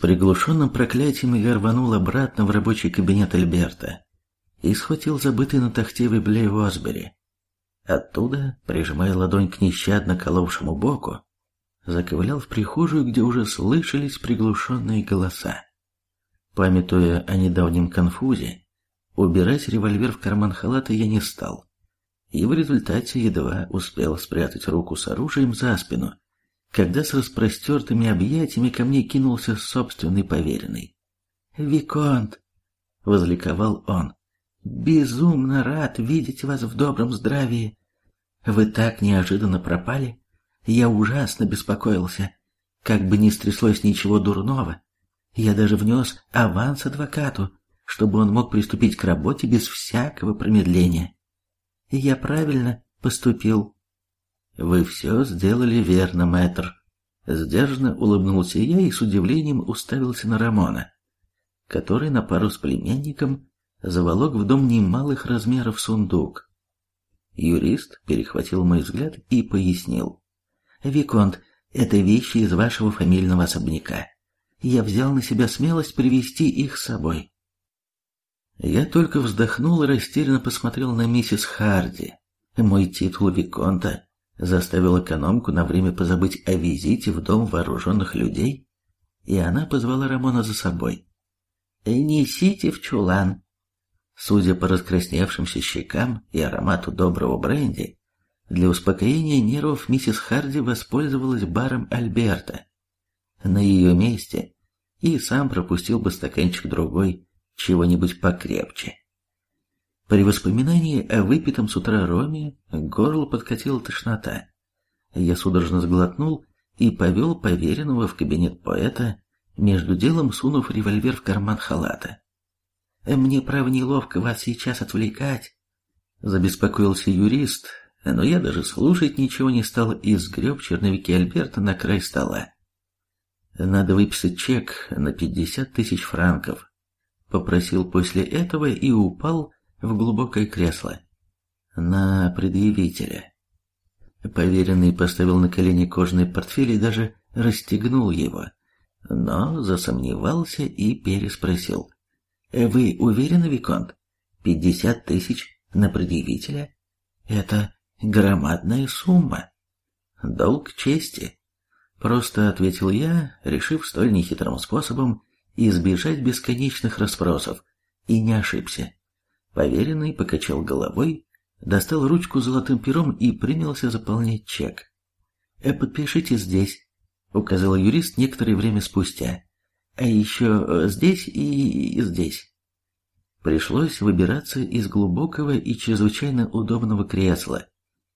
приглушенным проклятием я рванул обратно в рабочий кабинет Альберта и схватил забытый на тахте библей Осбери. Оттуда, прижимая ладонь к нещадно коловшему боку, заковылял в прихожую, где уже слышались приглушенные голоса. Памятуя о недавнем конфузе, убирать револьвер в карман халата я не стал, и в результате едва успел спрятать руку с оружием за спину, когда с распростертыми объятиями ко мне кинулся собственный поверенный. «Виконт!» — возликовал он. «Безумно рад видеть вас в добром здравии. Вы так неожиданно пропали. Я ужасно беспокоился. Как бы ни стряслось ничего дурного, я даже внес аванс адвокату, чтобы он мог приступить к работе без всякого промедления. Я правильно поступил. Вы все сделали верно, мэтр. Сдержанно улыбнулся я и с удивлением уставился на Рамона, который на пару с племянником заволок в дом немалых размеров сундук. Юрист перехватил мой взгляд и пояснил. «Виконт, это вещи из вашего фамильного особняка. Я взял на себя смелость привести их с собой». Я только вздохнул и растерянно посмотрел на миссис Харди. Мой титул Виконта заставил экономку на время позабыть о визите в дом вооруженных людей, и она позвала Рамона за собой. «Несите в чулан». Судя по раскрасневшимся щекам и аромату доброго бренди, для успокоения нервов миссис Харди воспользовалась баром Альберта. На ее месте и сам пропустил бы стаканчик другой, чего-нибудь покрепче. При воспоминании о выпитом с утра роме горло подкатила тошнота. Я судорожно сглотнул и повел поверенного в кабинет поэта, между делом сунув револьвер в карман халата. «Мне, право, неловко вас сейчас отвлекать», — забеспокоился юрист, но я даже слушать ничего не стал и сгреб черновики Альберта на край стола. «Надо выписать чек на пятьдесят тысяч франков», — попросил после этого и упал в глубокое кресло. «На предъявителя». Поверенный поставил на колени кожаный портфель и даже расстегнул его, но засомневался и переспросил. «Вы уверены, Виконт? Пятьдесят тысяч на предъявителя? Это Громадная сумма. Долг чести. Просто ответил я, решив столь нехитрым способом избежать бесконечных расспросов, и не ошибся. Поверенный покачал головой, достал ручку золотым пером и принялся заполнять чек. «Э, «Подпишите здесь», — указал юрист некоторое время спустя. «А еще э, здесь и здесь». Пришлось выбираться из глубокого и чрезвычайно удобного кресла,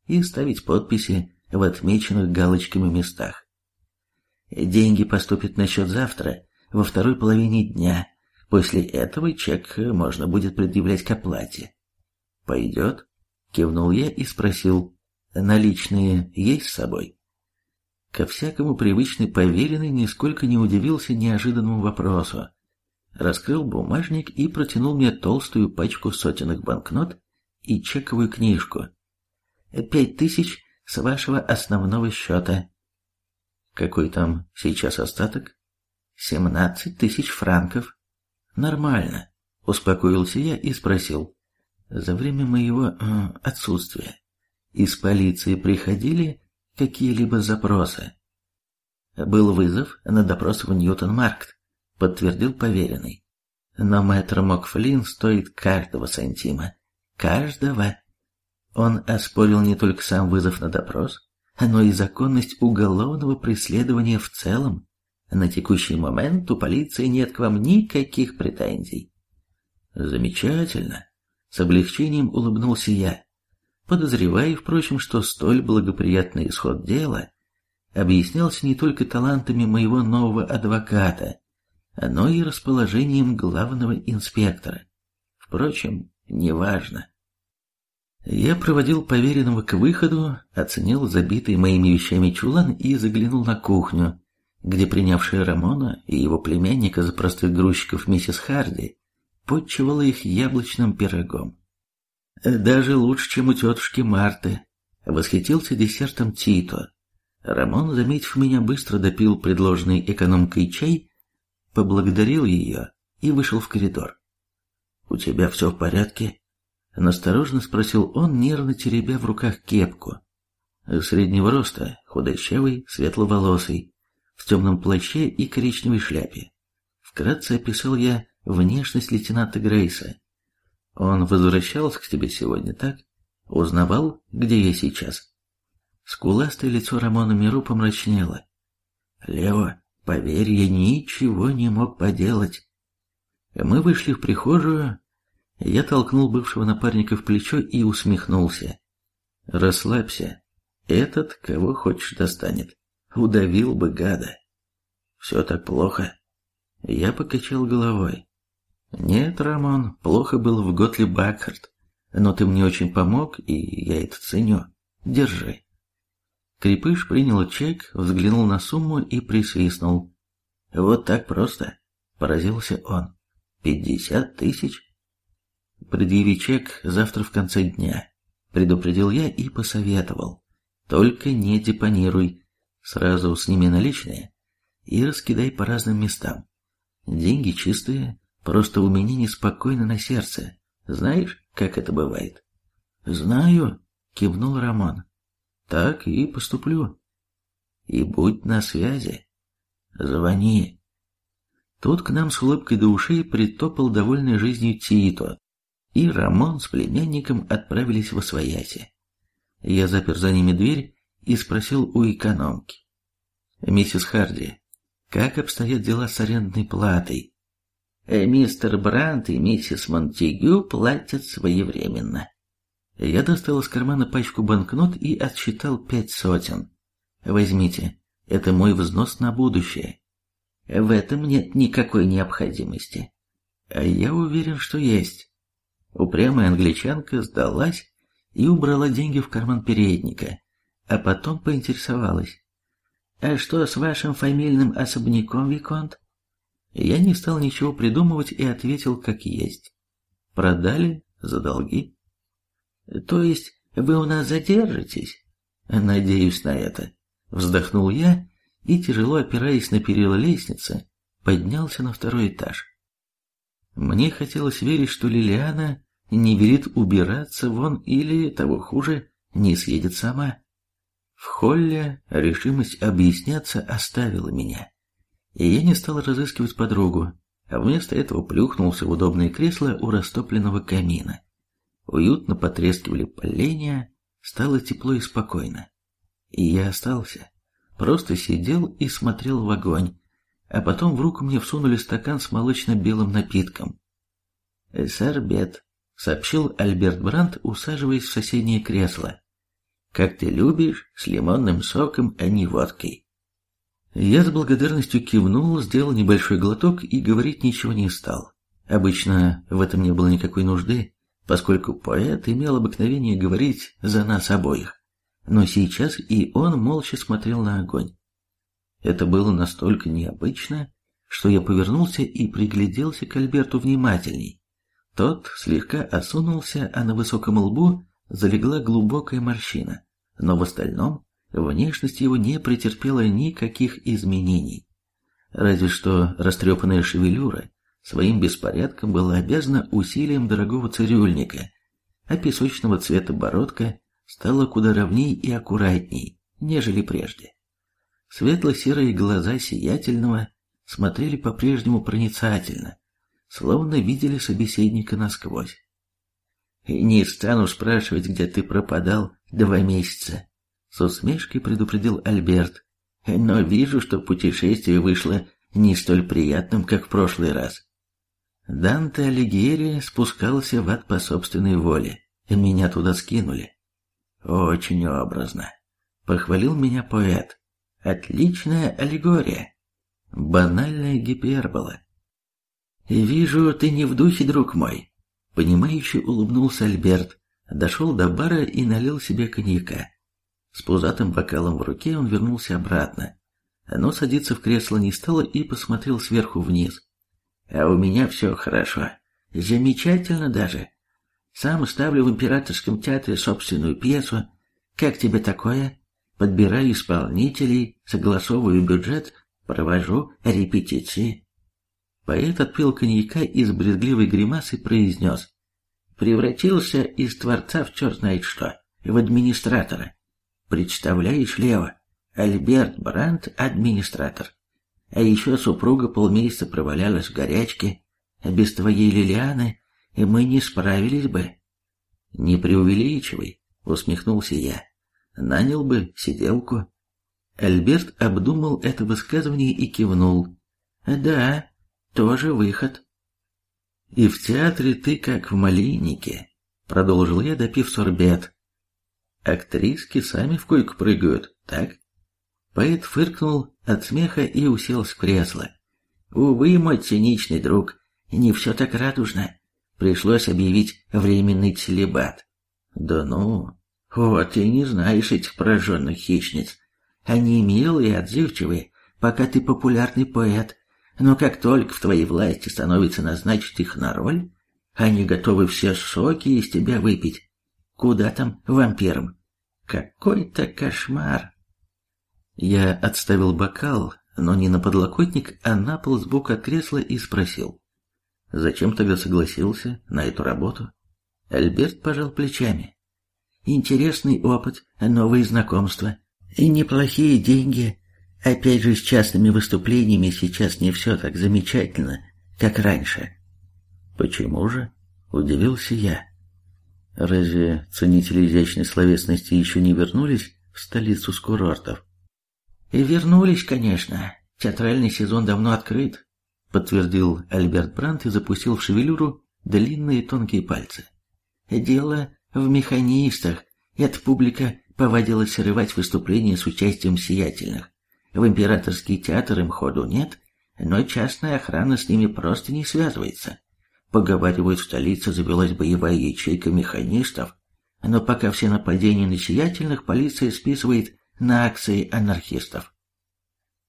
и ставить подписи в отмеченных галочками местах. Деньги поступят на счет завтра, во второй половине дня. После этого чек можно будет предъявлять к оплате. «Пойдет?» — кивнул я и спросил, «наличные есть с собой?» Ко всякому привычный поверенный нисколько не удивился неожиданному вопросу. Раскрыл бумажник и протянул мне толстую пачку сотенных банкнот и чековую книжку, пять тысяч с вашего основного счета. Какой там сейчас остаток? Семнадцать тысяч франков. Нормально, успокоился я и спросил. За время моего э, отсутствия из полиции приходили какие-либо запросы? Был вызов на допрос в Ньютон-Маркт, подтвердил поверенный. Но мэтр Мокфлин стоит каждого сантима. Каждого. Он оспорил не только сам вызов на допрос, но и законность уголовного преследования в целом. На текущий момент у полиции нет к вам никаких претензий. Замечательно. С облегчением улыбнулся я, подозревая, впрочем, что столь благоприятный исход дела объяснялся не только талантами моего нового адвоката, но и расположением главного инспектора. Впрочем, неважно. Я проводил поверенного к выходу, оценил забитый моими вещами чулан и заглянул на кухню, где принявшая Рамона и его племянника за простых грузчиков миссис Харди подчевала их яблочным пирогом. Даже лучше, чем у тетушки Марты. Восхитился десертом Тито. Рамон, заметив меня, быстро допил предложенный экономкой чай поблагодарил ее и вышел в коридор. «У тебя все в порядке?» Насторожно спросил он, нервно теребя в руках кепку. Среднего роста, худощавый, светловолосый, в темном плаще и коричневой шляпе. Вкратце описал я внешность лейтенанта Грейса. Он возвращался к тебе сегодня, так? Узнавал, где я сейчас? Скуластое лицо Рамона Миру помрачнело. Лево, поверь, я ничего не мог поделать. Мы вышли в прихожую, я толкнул бывшего напарника в плечо и усмехнулся. «Расслабься. Этот, кого хочешь, достанет. Удавил бы гада». «Все так плохо?» Я покачал головой. «Нет, Рамон, плохо было в Готли Бакхарт, но ты мне очень помог, и я это ценю. Держи». Крепыш принял чек, взглянул на сумму и присвистнул. «Вот так просто?» – поразился он. «Пятьдесят тысяч?» «Предъяви чек завтра в конце дня», — предупредил я и посоветовал. «Только не депонируй, сразу сними наличные и раскидай по разным местам. Деньги чистые, просто у меня неспокойно на сердце. Знаешь, как это бывает?» «Знаю», — кивнул Роман. «Так и поступлю». «И будь на связи. Звони». Тут к нам с улыбкой до ушей притопал довольной жизнью Тито, и Рамон с племянником отправились в Освояси. Я запер за ними дверь и спросил у экономки. «Миссис Харди, как обстоят дела с арендной платой?» «Э, «Мистер Брант и миссис Монтегю платят своевременно». Я достал из кармана пачку банкнот и отсчитал пять сотен. «Возьмите, это мой взнос на будущее». «В этом нет никакой необходимости». «А я уверен, что есть». Упрямая англичанка сдалась и убрала деньги в карман передника, а потом поинтересовалась. «А что с вашим фамильным особняком, Виконт?» Я не стал ничего придумывать и ответил как есть. «Продали за долги». «То есть вы у нас задержитесь?» «Надеюсь на это», — вздохнул я и, тяжело опираясь на перила лестницы, поднялся на второй этаж. Мне хотелось верить, что Лилиана не велит убираться вон или, того хуже, не съедет сама. В холле решимость объясняться оставила меня, и я не стал разыскивать подругу, а вместо этого плюхнулся в удобное кресло у растопленного камина. Уютно потрескивали поленья, стало тепло и спокойно. И я остался, просто сидел и смотрел в огонь, а потом в руку мне всунули стакан с молочно-белым напитком. «Сорбет», — сообщил Альберт Брандт, усаживаясь в соседнее кресло. «Как ты любишь, с лимонным соком, а не водкой». Я с благодарностью кивнул, сделал небольшой глоток и говорить ничего не стал. Обычно в этом не было никакой нужды, поскольку поэт имел обыкновение говорить за нас обоих. Но сейчас и он молча смотрел на огонь. Это было настолько необычно, что я повернулся и пригляделся к Альберту внимательней. Тот слегка осунулся, а на высоком лбу залегла глубокая морщина, но в остальном внешность его не претерпела никаких изменений. Разве что растрепанная шевелюра своим беспорядком была обязана усилием дорогого цирюльника, а песочного цвета бородка стала куда ровней и аккуратней, нежели прежде. Светло-серые глаза сиятельного смотрели по-прежнему проницательно, словно видели собеседника насквозь. «Не стану спрашивать, где ты пропадал два месяца», — с усмешкой предупредил Альберт. «Но вижу, что путешествие вышло не столь приятным, как в прошлый раз. Данте Алигьери спускался в ад по собственной воле, меня туда скинули. Очень образно. Похвалил меня поэт. Отличная аллегория. Банальная гипербола. «Вижу, ты не в духе, друг мой», — понимающе улыбнулся Альберт, дошел до бара и налил себе коньяка. С пузатым бокалом в руке он вернулся обратно, но садиться в кресло не стало и посмотрел сверху вниз. «А у меня все хорошо. Замечательно даже. Сам ставлю в императорском театре собственную пьесу. Как тебе такое?» подбираю исполнителей, согласовываю бюджет, провожу репетиции. Поэт отпил коньяка и с брезгливой гримасой произнес. Превратился из творца в черт знает что, в администратора. Представляешь, Лева, Альберт Брандт – администратор. А еще супруга полмесяца провалялась в горячке. Без твоей Лилианы мы не справились бы. Не преувеличивай, усмехнулся я. Нанял бы сиделку. Альберт обдумал это высказывание и кивнул. Да, тоже выход. И в театре ты как в малиннике, продолжил я, допив сорбет. Актриски сами в койку прыгают, так? Поэт фыркнул от смеха и уселся в кресло. Увы, мой циничный друг, не все так радужно. Пришлось объявить временный целебат. Да ну, вот и не знаешь этих пораженных хищниц. Они милые и отзывчивые, пока ты популярный поэт, но как только в твоей власти становится назначить их на роль, они готовы все соки из тебя выпить. Куда там вампирам? Какой-то кошмар. Я отставил бокал, но не на подлокотник, а на пол сбоку от кресла и спросил. Зачем тогда согласился на эту работу? Альберт пожал плечами. Интересный опыт, новые знакомства и неплохие деньги. Опять же, с частными выступлениями сейчас не все так замечательно, как раньше. Почему же? Удивился я. Разве ценители изящной словесности еще не вернулись в столицу с курортов? И вернулись, конечно. Театральный сезон давно открыт, подтвердил Альберт Брант и запустил в шевелюру длинные тонкие пальцы. Дело в механистах. Эта публика повадилась срывать выступления с участием сиятельных. В императорский театр им ходу нет, но частная охрана с ними просто не связывается. Поговаривают, в столице завелась боевая ячейка механистов, но пока все нападения на сиятельных полиция списывает на акции анархистов.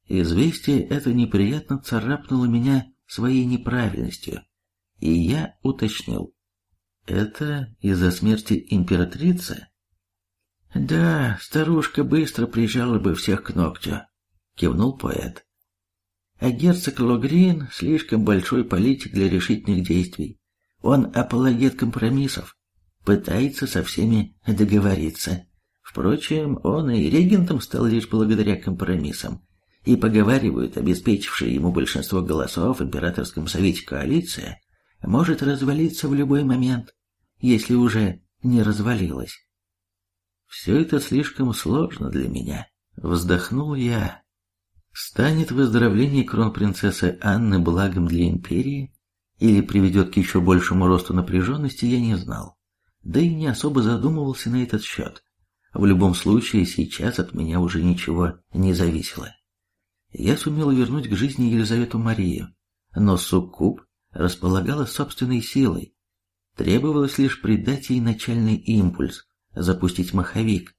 Известие это неприятно царапнуло меня своей неправильностью, и я уточнил. Это из-за смерти императрицы? Да, старушка быстро прижала бы всех к ногтю, кивнул поэт. А герцог Логрин слишком большой политик для решительных действий. Он апологет компромиссов, пытается со всеми договориться. Впрочем, он и регентом стал лишь благодаря компромиссам. И поговаривают, обеспечившая ему большинство голосов в императорском совете коалиция может развалиться в любой момент, если уже не развалилась. Все это слишком сложно для меня. Вздохнул я. Станет выздоровление кронпринцессы Анны благом для империи или приведет к еще большему росту напряженности, я не знал. Да и не особо задумывался на этот счет. В любом случае, сейчас от меня уже ничего не зависело. Я сумел вернуть к жизни Елизавету Марию, но суккуб располагала собственной силой. Требовалось лишь придать ей начальный импульс, запустить маховик.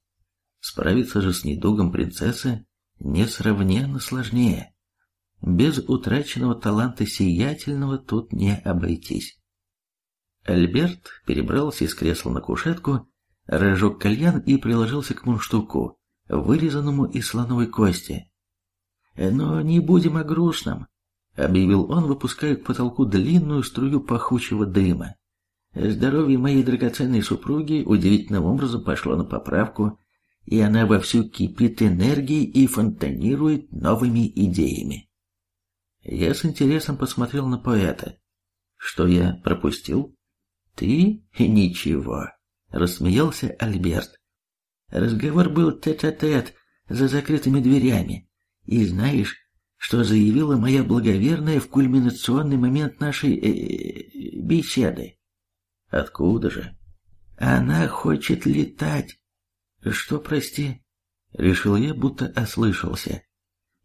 Справиться же с недугом принцессы несравненно сложнее. Без утраченного таланта сиятельного тут не обойтись. Альберт перебрался из кресла на кушетку, разжег кальян и приложился к мундштуку, вырезанному из слоновой кости. «Но не будем о грустном», — объявил он, выпуская к потолку длинную струю пахучего дыма. «Здоровье моей драгоценной супруги удивительным образом пошло на поправку, и она вовсю кипит энергией и фонтанирует новыми идеями». Я с интересом посмотрел на поэта. «Что я пропустил?» «Ты? Ничего», — рассмеялся Альберт. Разговор был тет-а-тет, -тет, за закрытыми дверями. И знаешь, что заявила моя благоверная в кульминационный момент нашей э -э, беседы. Откуда же? Она хочет летать. Что, прости? Решил я, будто ослышался.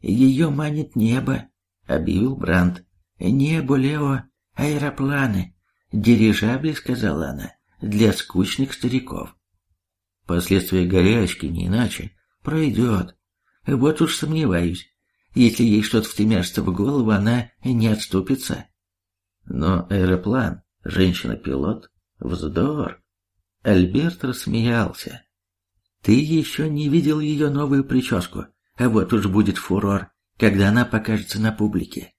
Ее манит небо, объявил Бранд. Небо, Лео, аэропланы, дирижабли, сказала она, для скучных стариков. Последствия горячки, не иначе, пройдет. Вот уж сомневаюсь. Если ей что-то втемяшится в голову, она не отступится. Но аэроплан, женщина-пилот, вздор. Альберт рассмеялся. Ты еще не видел ее новую прическу, а вот уж будет фурор, когда она покажется на публике.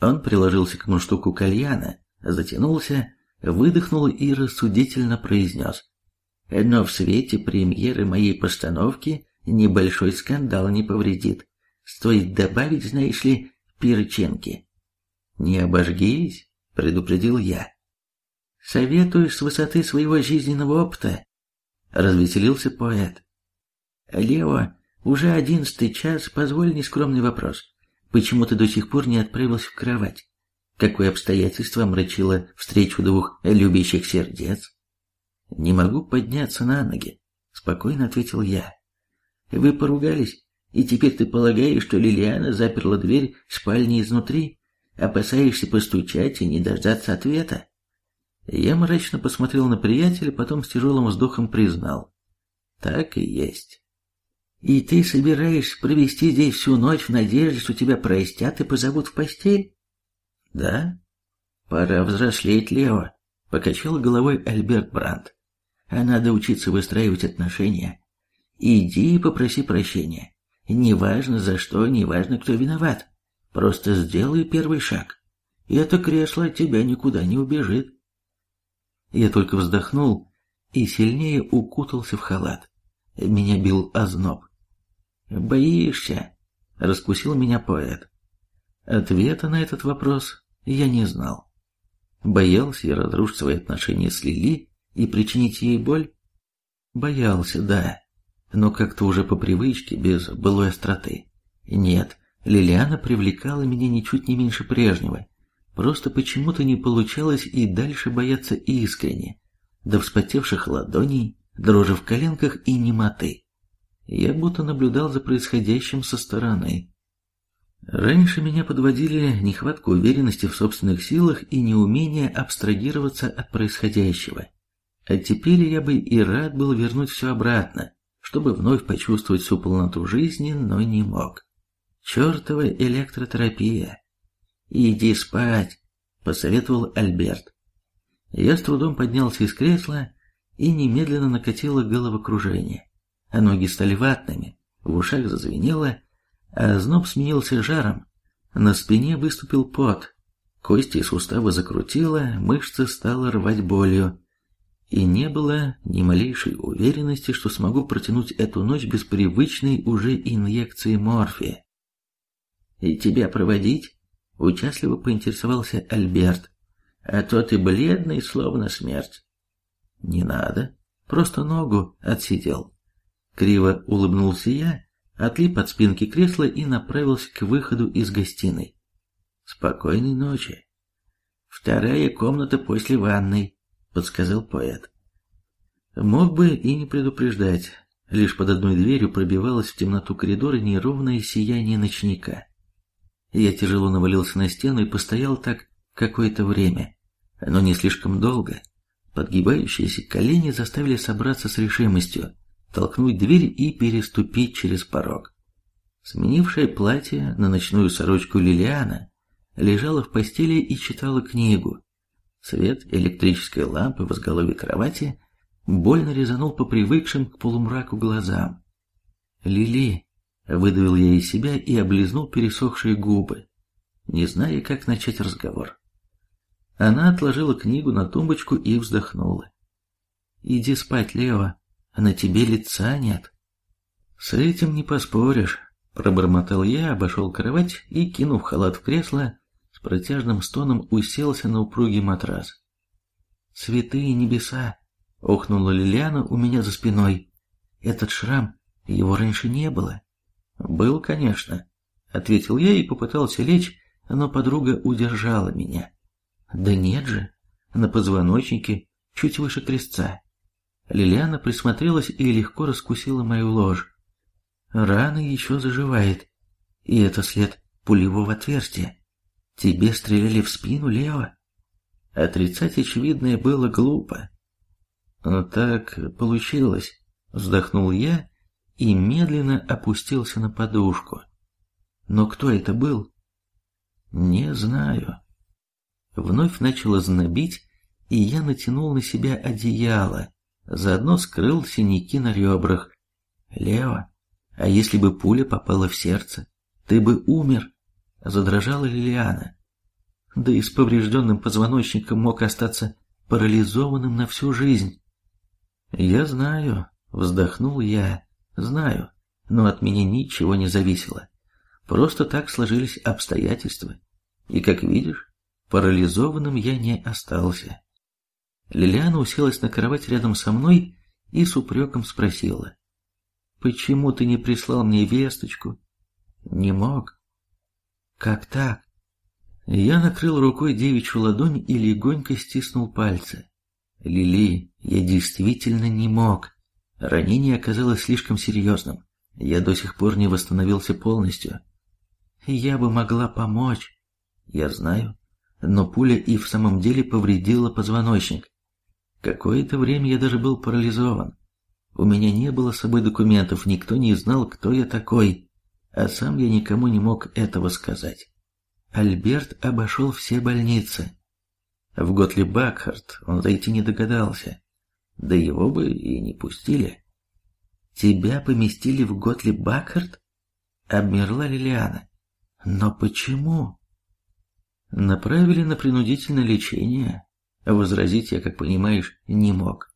Он приложился к мундштуку кальяна, затянулся, выдохнул и рассудительно произнес. Но в свете премьеры моей постановки небольшой скандал не повредит. Стоит добавить, знаешь ли, перчинки. «Не обожгись», — предупредил я. «Советую с высоты своего жизненного опыта», — развеселился поэт. «Лео, уже одиннадцатый час, позволь нескромный вопрос. Почему ты до сих пор не отправился в кровать? Какое обстоятельство омрачило встречу двух любящих сердец?» «Не могу подняться на ноги», — спокойно ответил я. «Вы поругались, и теперь ты полагаешь, что Лилиана заперла дверь спальни изнутри, опасаешься постучать и не дождаться ответа?» Я мрачно посмотрел на приятеля, потом с тяжелым вздохом признал. «Так и есть». «И ты собираешься провести здесь всю ночь в надежде, что тебя простят и позовут в постель?» «Да?» «Пора взрослеть, Лео», — покачал головой Альберт Брандт а надо учиться выстраивать отношения. Иди и попроси прощения. Неважно за что, неважно кто виноват. Просто сделай первый шаг. И это кресло от тебя никуда не убежит. Я только вздохнул и сильнее укутался в халат. Меня бил озноб. «Боишься?» — раскусил меня поэт. Ответа на этот вопрос я не знал. Боялся я разрушить свои отношения с Лили, и причинить ей боль? Боялся, да, но как-то уже по привычке, без былой остроты. Нет, Лилиана привлекала меня ничуть не меньше прежнего. Просто почему-то не получалось и дальше бояться искренне, до вспотевших ладоней, дрожи в коленках и немоты. Я будто наблюдал за происходящим со стороны. Раньше меня подводили нехватка уверенности в собственных силах и неумение абстрагироваться от происходящего. А теперь я бы и рад был вернуть все обратно, чтобы вновь почувствовать всю полноту жизни, но не мог. Чертова электротерапия. «Иди спать», — посоветовал Альберт. Я с трудом поднялся из кресла и немедленно накатило головокружение. А ноги стали ватными, в ушах зазвенело, а зноб сменился жаром. На спине выступил пот, кости и суставы закрутило, мышцы стало рвать болью и не было ни малейшей уверенности, что смогу протянуть эту ночь без привычной уже инъекции морфия. «И тебя проводить?» — участливо поинтересовался Альберт. «А то ты бледный, словно смерть». «Не надо, просто ногу отсидел». Криво улыбнулся я, отлип от спинки кресла и направился к выходу из гостиной. «Спокойной ночи». «Вторая комната после ванной», — подсказал поэт. Мог бы и не предупреждать. Лишь под одной дверью пробивалось в темноту коридора неровное сияние ночника. Я тяжело навалился на стену и постоял так какое-то время, но не слишком долго. Подгибающиеся колени заставили собраться с решимостью, толкнуть дверь и переступить через порог. Сменившее платье на ночную сорочку Лилиана лежала в постели и читала книгу, Свет электрической лампы в изголовье кровати больно резанул по привыкшим к полумраку глазам. «Лили!» — выдавил я из себя и облизнул пересохшие губы, не зная, как начать разговор. Она отложила книгу на тумбочку и вздохнула. «Иди спать, Лео, на тебе лица нет». «С этим не поспоришь», — пробормотал я, обошел кровать и, кинув халат в кресло, протяжным стоном уселся на упругий матрас. «Святые небеса!» — охнула Лилиана у меня за спиной. «Этот шрам, его раньше не было». «Был, конечно», — ответил я и попытался лечь, но подруга удержала меня. «Да нет же, на позвоночнике, чуть выше крестца». Лилиана присмотрелась и легко раскусила мою ложь. Рана еще заживает, и это след пулевого отверстия. Тебе стреляли в спину, Лео? Отрицать очевидное было глупо. Но так получилось, вздохнул я и медленно опустился на подушку. Но кто это был? Не знаю. Вновь начало знобить, и я натянул на себя одеяло, заодно скрыл синяки на ребрах. Лео, а если бы пуля попала в сердце, ты бы умер. Задрожала Лилиана. да и с поврежденным позвоночником мог остаться парализованным на всю жизнь. Я знаю, вздохнул я, знаю, но от меня ничего не зависело. Просто так сложились обстоятельства. И, как видишь, парализованным я не остался. Лилиана уселась на кровать рядом со мной и с упреком спросила. «Почему ты не прислал мне весточку?» «Не мог». «Как так?» Я накрыл рукой девичью ладонь и легонько стиснул пальцы. «Лили, я действительно не мог. Ранение оказалось слишком серьезным. Я до сих пор не восстановился полностью. Я бы могла помочь. Я знаю. Но пуля и в самом деле повредила позвоночник. Какое-то время я даже был парализован. У меня не было с собой документов, никто не знал, кто я такой, а сам я никому не мог этого сказать. Альберт обошел все больницы. В Готли Бакхарт он зайти не догадался, да его бы и не пустили. Тебя поместили в Готли Бакхарт? Обмерла Лилиана. Но почему? Направили на принудительное лечение. Возразить я, как понимаешь, не мог.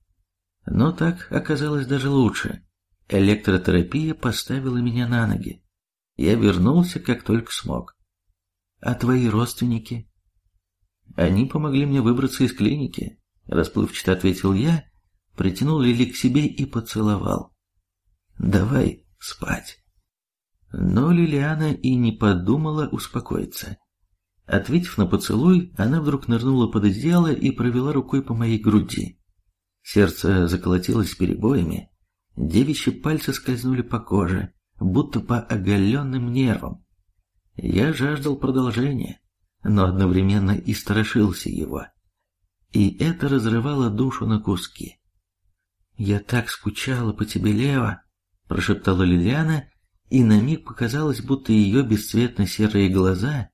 Но так оказалось даже лучше. Электротерапия поставила меня на ноги. Я вернулся, как только смог. А твои родственники? Они помогли мне выбраться из клиники, расплывчато ответил я, притянул Лили к себе и поцеловал. Давай спать. Но Лилиана и не подумала успокоиться. Ответив на поцелуй, она вдруг нырнула под одеяло и провела рукой по моей груди. Сердце заколотилось перебоями, девичьи пальцы скользнули по коже, будто по оголенным нервам. Я жаждал продолжения, но одновременно и страшился его. И это разрывало душу на куски. «Я так скучала по тебе, Лева!» – прошептала Лилиана, и на миг показалось, будто ее бесцветно-серые глаза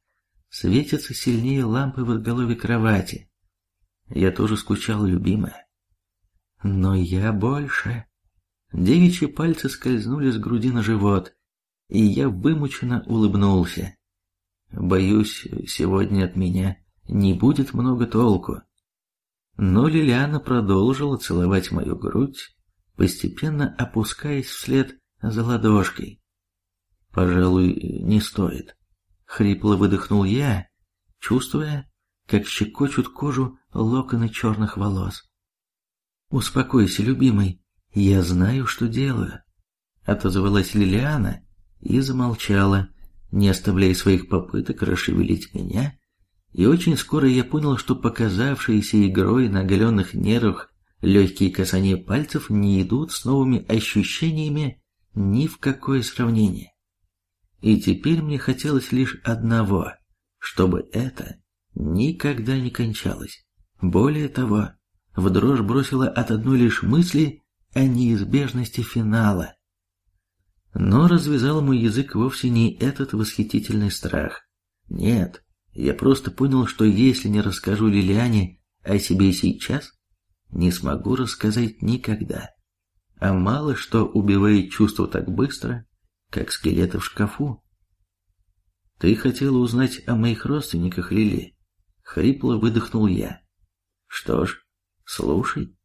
светятся сильнее лампы в изголовье кровати. Я тоже скучал, любимая. Но я больше. Девичьи пальцы скользнули с груди на живот, и я вымученно улыбнулся. Боюсь, сегодня от меня не будет много толку. Но Лилиана продолжила целовать мою грудь, постепенно опускаясь вслед за ладошкой. Пожалуй, не стоит. Хрипло выдохнул я, чувствуя, как щекочут кожу локоны черных волос. «Успокойся, любимый, я знаю, что делаю», — отозвалась Лилиана и замолчала, не оставляя своих попыток расшевелить меня, и очень скоро я понял, что показавшиеся игрой на оголенных нервах легкие касания пальцев не идут с новыми ощущениями ни в какое сравнение. И теперь мне хотелось лишь одного, чтобы это никогда не кончалось. Более того, в дрожь бросила от одной лишь мысли о неизбежности финала. Но развязал мой язык вовсе не этот восхитительный страх. Нет, я просто понял, что если не расскажу Лилиане о себе сейчас, не смогу рассказать никогда. А мало что убивает чувство так быстро, как скелеты в шкафу. «Ты хотела узнать о моих родственниках, Лили?» Хрипло выдохнул я. «Что ж, слушай».